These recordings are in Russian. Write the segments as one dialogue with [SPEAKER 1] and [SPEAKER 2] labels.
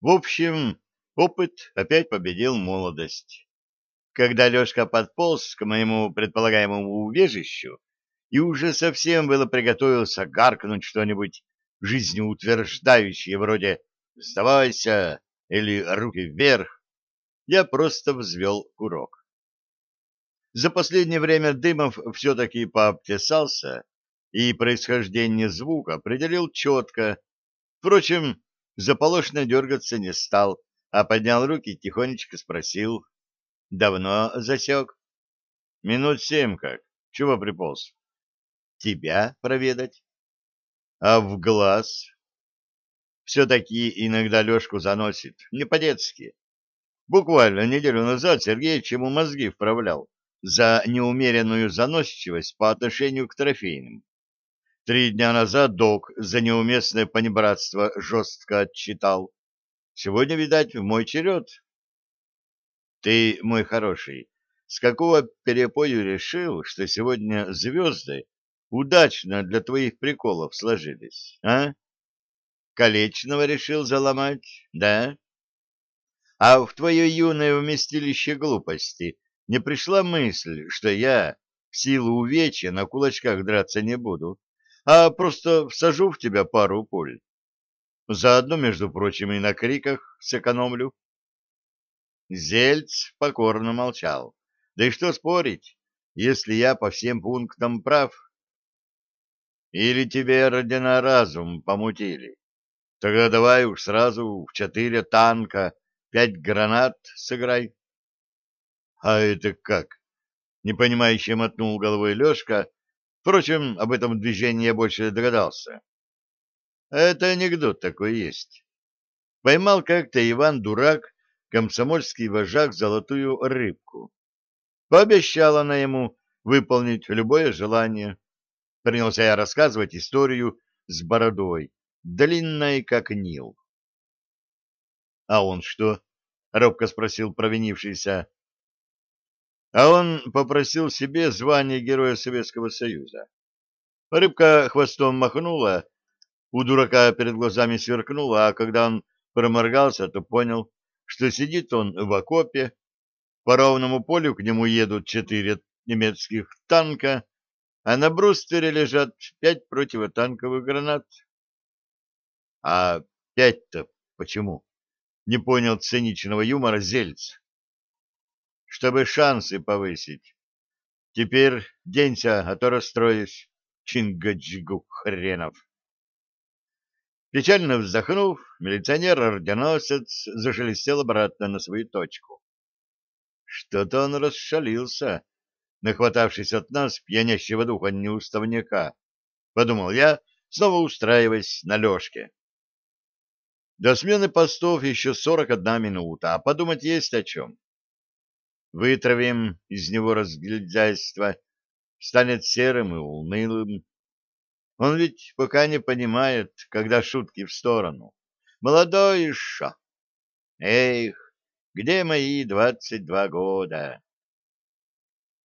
[SPEAKER 1] В общем, опыт опять победил молодость. Когда Лешка подполз к моему предполагаемому убежищу и уже совсем было приготовился гаркнуть что-нибудь жизнеутверждающее вроде «Сдавайся!» или «Руки вверх!», я просто взвел курок. За последнее время Дымов все-таки пообтесался и происхождение звука определил четко. Впрочем, заполошно дергаться не стал, а поднял руки и тихонечко спросил. «Давно засек?» «Минут семь как. Чего приполз?» «Тебя проведать?» «А в глаз?» «Все-таки иногда Лешку заносит. Не по-детски. Буквально неделю назад Сергей чему мозги вправлял за неумеренную заносчивость по отношению к трофейным. Три дня назад док за неуместное понебратство жестко отчитал. Сегодня, видать, мой черед. Ты, мой хороший, с какого перепою решил, что сегодня звезды удачно для твоих приколов сложились, а? Колечного решил заломать, да? А в твое юное вместилище глупости не пришла мысль, что я в силу увечья на кулачках драться не буду, а просто всажу в тебя пару пуль. Заодно, между прочим, и на криках сэкономлю. Зельц покорно молчал. Да и что спорить, если я по всем пунктам прав? Или тебе родина разум помутили? Тогда давай уж сразу в четыре танка пять гранат сыграй. — А это как? — непонимающе мотнул головой Лешка, Впрочем, об этом движении я больше догадался. Это анекдот такой есть. Поймал как-то Иван-дурак, комсомольский вожак, золотую рыбку. Пообещала она ему выполнить любое желание. Принялся я рассказывать историю с бородой, длинной, как Нил. — А он что? — робко спросил провинившийся. А он попросил себе звание Героя Советского Союза. Рыбка хвостом махнула, у дурака перед глазами сверкнула, а когда он проморгался, то понял, что сидит он в окопе, по ровному полю к нему едут четыре немецких танка, а на бруствере лежат пять противотанковых гранат. — А пять-то почему? — не понял циничного юмора Зельц чтобы шансы повысить. Теперь денься, а то расстроюсь, чингаджигу хренов. Печально вздохнув, милиционер-орденосец зашелестел обратно на свою точку. Что-то он расшалился, нахватавшись от нас пьянящего духа неуставняка, подумал я, снова устраиваясь на лёжке. До смены постов еще сорок одна минута, а подумать есть о чем. Вытравим из него разглядяйство, станет серым и унылым. Он ведь пока не понимает, когда шутки в сторону. Молодой еще. Эх, где мои двадцать два года?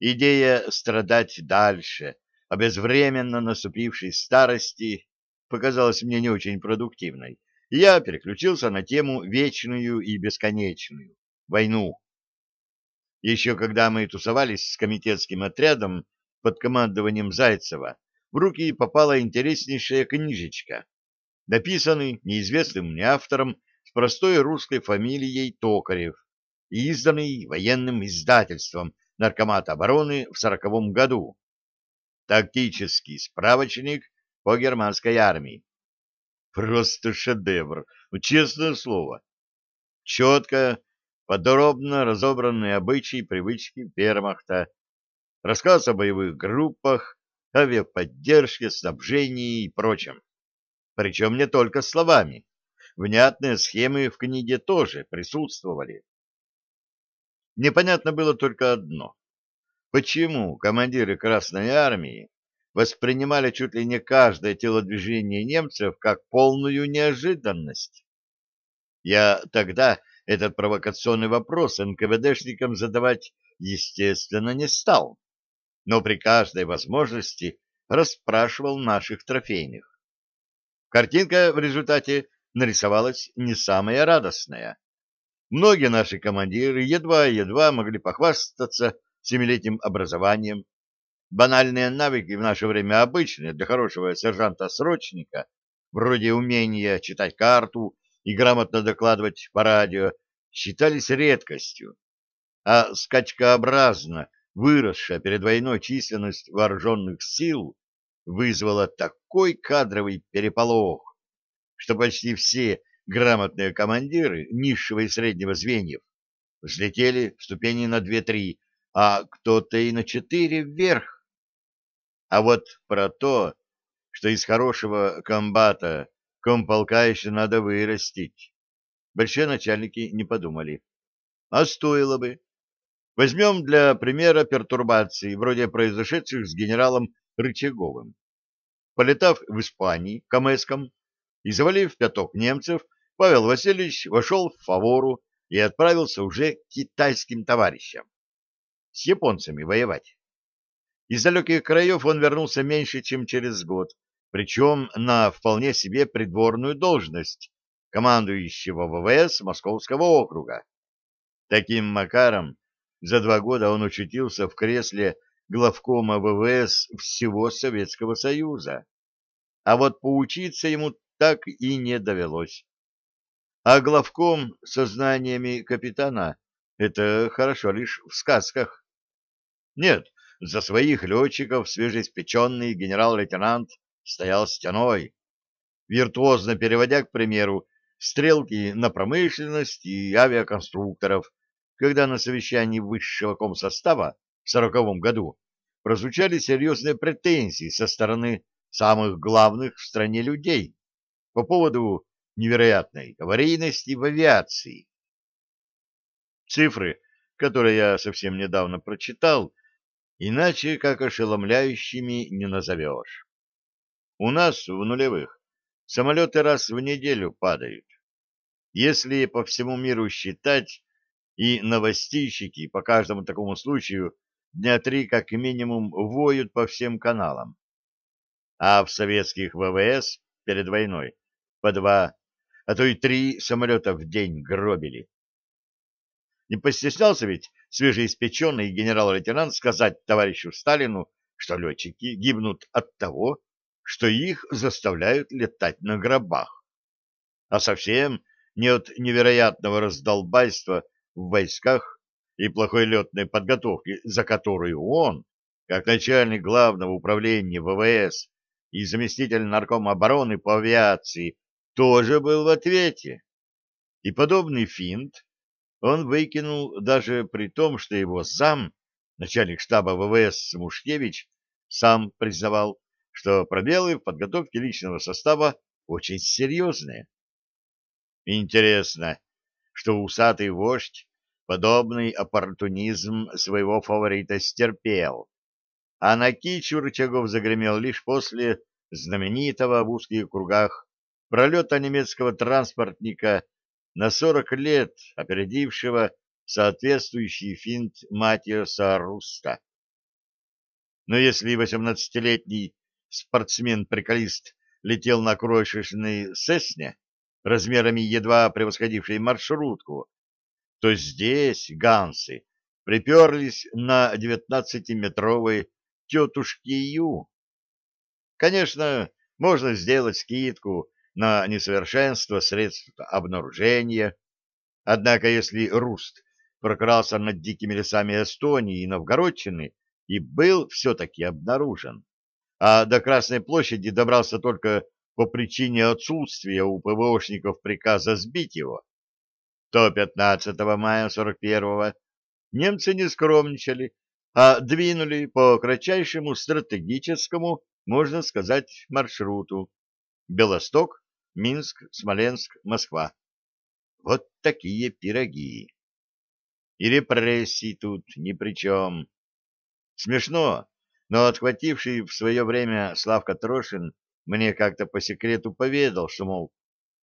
[SPEAKER 1] Идея страдать дальше, а безвременно наступившей старости, показалась мне не очень продуктивной. я переключился на тему вечную и бесконечную — войну. Еще когда мы тусовались с комитетским отрядом под командованием Зайцева, в руки попала интереснейшая книжечка, написанный неизвестным мне автором с простой русской фамилией Токарев и изданный военным издательством Наркомата обороны в сороковом году. Тактический справочник по германской армии. Просто шедевр, ну, честное слово. Четко, подробно разобранные обычаи и привычки вермахта, рассказ о боевых группах, авиаподдержке, снабжении и прочем. Причем не только словами. Внятные схемы в книге тоже присутствовали. Непонятно было только одно. Почему командиры Красной Армии воспринимали чуть ли не каждое телодвижение немцев как полную неожиданность? Я тогда этот провокационный вопрос НКВДшникам задавать, естественно, не стал, но при каждой возможности расспрашивал наших трофейных. Картинка в результате нарисовалась не самая радостная. Многие наши командиры едва-едва могли похвастаться семилетним образованием. Банальные навыки в наше время обычные для хорошего сержанта-срочника, вроде умения читать карту и грамотно докладывать по радио, считались редкостью. А скачкообразно выросшая перед войной численность вооруженных сил вызвала такой кадровый переполох, что почти все грамотные командиры низшего и среднего звеньев взлетели ступени на две-три, а кто-то и на четыре вверх. А вот про то, что из хорошего комбата комполка еще надо вырастить, большие начальники не подумали. А стоило бы. Возьмем для примера пертурбации, вроде произошедших с генералом Рычаговым. Полетав в Испании камэском и завалив пяток немцев, Павел Васильевич вошел в фавору и отправился уже к китайским товарищам. С японцами воевать. Из далеких краев он вернулся меньше, чем через год, причем на вполне себе придворную должность командующего ВВС Московского округа. Таким макаром за два года он очутился в кресле главкома ВВС всего Советского Союза. А вот поучиться ему так и не довелось. А главком со знаниями капитана — это хорошо лишь в сказках. Нет, за своих летчиков свежеиспеченный генерал-лейтенант стоял стеной, виртуозно переводя, к примеру, стрелки на промышленность и авиаконструкторов, когда на совещании высшего комсостава в сороковом году прозвучали серьезные претензии со стороны самых главных в стране людей по поводу невероятной аварийности в авиации. Цифры, которые я совсем недавно прочитал, иначе как ошеломляющими не назовешь. У нас в нулевых самолеты раз в неделю падают. Если по всему миру считать, и новостищики по каждому такому случаю дня три как минимум воют по всем каналам. А в советских ВВС перед войной по два, а то и три самолета в день гробили. Не постеснялся ведь свежеиспеченный генерал-лейтенант сказать товарищу Сталину, что летчики гибнут от того, что их заставляют летать на гробах. А совсем не от невероятного раздолбайства в войсках и плохой летной подготовки, за которую он, как начальник главного управления ВВС и заместитель наркома обороны по авиации, тоже был в ответе. И подобный финт он выкинул даже при том, что его зам, начальник штаба ВВС Мушкевич, сам признавал, что пробелы в подготовке личного состава очень серьезные. Интересно, что усатый вождь подобный оппортунизм своего фаворита стерпел, а на кичу рычагов загремел лишь после знаменитого в узких кругах пролета немецкого транспортника на 40 лет опередившего соответствующий финт Матиоса Руста. Но если 18-летний спортсмен-приколист летел на крошечной «Сесне», размерами едва превосходившей маршрутку, то здесь гансы приперлись на девятнадцатиметровой тетушке Ю. Конечно, можно сделать скидку на несовершенство средств обнаружения, однако если Руст прокрался над дикими лесами Эстонии и Новгородчины и был все-таки обнаружен, а до Красной площади добрался только по причине отсутствия у ПВОшников приказа сбить его, то 15 мая 41-го немцы не скромничали, а двинули по кратчайшему стратегическому, можно сказать, маршруту Белосток, Минск, Смоленск, Москва. Вот такие пироги. И репрессии тут ни при чем. Смешно, но отхвативший в свое время Славка Трошин мне как-то по секрету поведал, что, мол,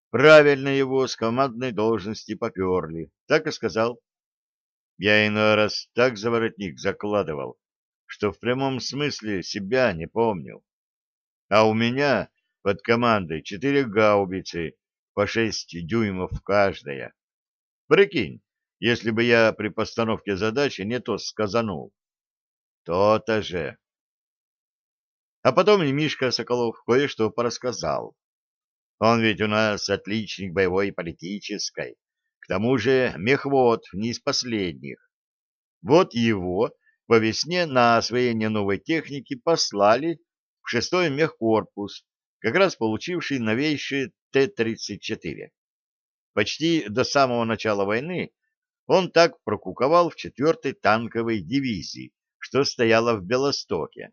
[SPEAKER 1] правильно его с командной должности поперли. Так и сказал. Я иной раз так за воротник закладывал, что в прямом смысле себя не помнил. А у меня под командой четыре гаубицы по шесть дюймов каждая. Прикинь, если бы я при постановке задачи не то сказанул. То-то же. А потом и Мишка Соколов кое-что порассказал. Он ведь у нас отличник боевой и политической, к тому же мехвод не из последних. Вот его по весне на освоение новой техники послали в шестой мехкорпус, как раз получивший новейшие Т-34. Почти до самого начала войны он так прокуковал в четвертой танковой дивизии, что стояла в Белостоке,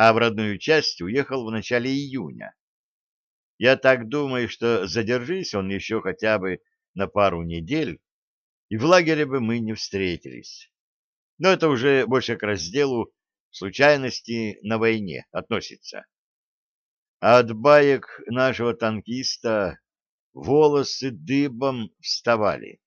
[SPEAKER 1] а в родную часть уехал в начале июня. Я так думаю, что задержись он еще хотя бы на пару недель, и в лагере бы мы не встретились. Но это уже больше к разделу случайности на войне относится. А от баек нашего танкиста волосы дыбом вставали.